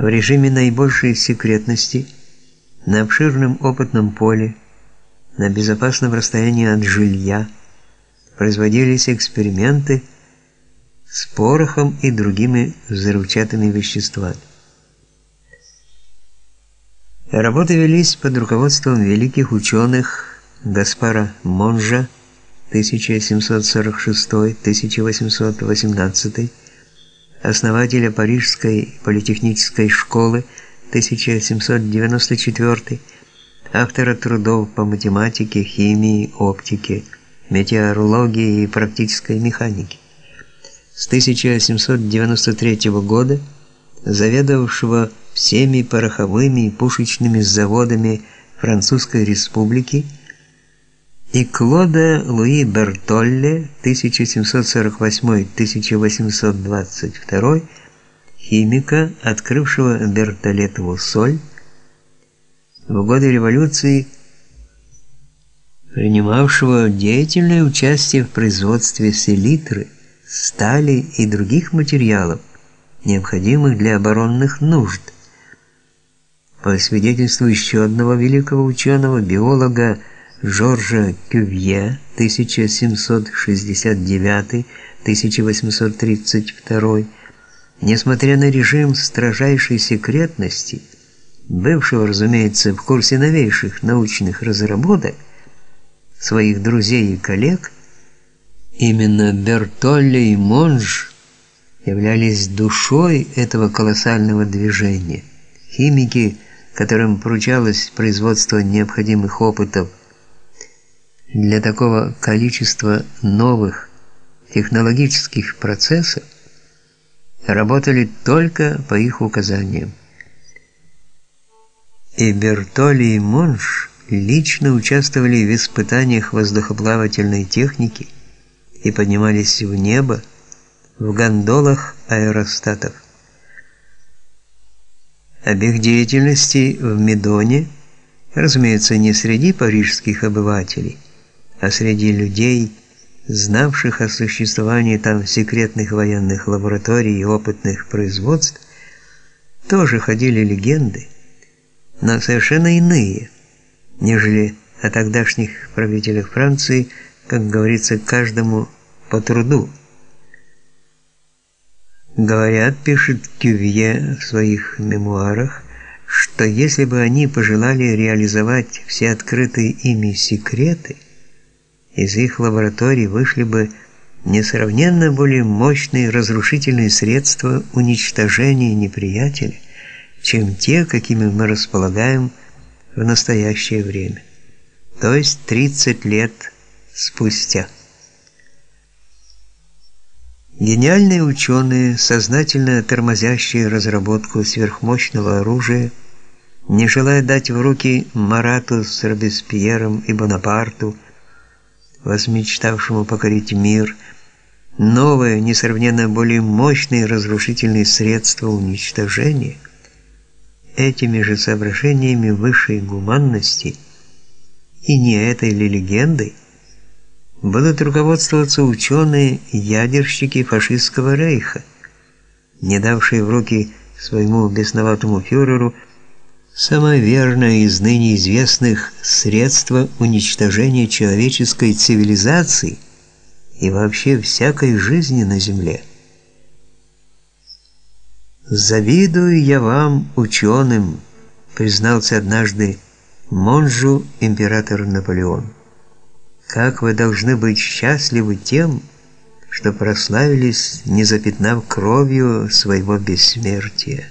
в режиме наибольшей секретности, на обширном опытном поле, на безопасном расстоянии от жилья, производились эксперименты с порохом и другими взрывчатыми веществами. Работы велись под руководством великих ученых Гаспара Монжа 1746-1818, основателя Парижской политехнической школы 1794, автора трудов по математике, химии, оптике, метеорологии и практической механике. С 1793 года заведовавшего всеми пороховыми и пушечными заводами Французской республики и Клода Луи Бертолле 1748-1822, химика, открывшего бертолетову соль, в годы революции принимавшего деятельное участие в производстве селитры, стали и других материалов, необходимых для оборонных нужд. По свидетельству еще одного великого ученого, биолога Жоржа Кювье 1769-1832, несмотря на режим строжайшей секретности, бывшего, разумеется, в курсе новейших научных разработок своих друзей и коллег, именно Бертолли и Монж являлись душой этого колоссального движения. Химики, которым поручалось производство необходимых опытов для такого количества новых технологических процессов, работали только по их указаниям. И Бертоли и Монш лично участвовали в испытаниях воздухоплавательной техники и поднимались в небо в гондолах аэростатов. Об их деятельности в Медоне, разумеется, не среди парижских обывателей, а среди людей, знавших о существовании там секретных военных лабораторий и опытных производств, тоже ходили легенды, но совершенно иные, нежели о тогдашних правителях Франции, как говорится, каждому по труду. Говорят, пишет Кювье в своих мемуарах, что если бы они пожелали реализовать все открытые ими секреты, из их лабораторий вышли бы несравненно более мощные разрушительные средства уничтожения неприятеля, чем те, какими мы располагаем в настоящее время, то есть 30 лет спустя. Гениальные ученые, сознательно тормозящие разработку сверхмощного оружия, не желая дать в руки Марату с Робеспьером и Бонапарту, возмечтавшему покорить мир, новые, несравненно более мощные разрушительные средства уничтожения, этими же соображениями высшей гуманности и не этой ли легендой, будут руководствоваться ученые-ядерщики фашистского рейха, не давшие в руки своему бесноватому фюреру самое верное из ныне известных средства уничтожения человеческой цивилизации и вообще всякой жизни на земле. «Завидую я вам, ученым», признался однажды Монжу император Наполеон. Как вы должны быть счастливы тем, что прославились, не запятнав кровью своего бессмертия.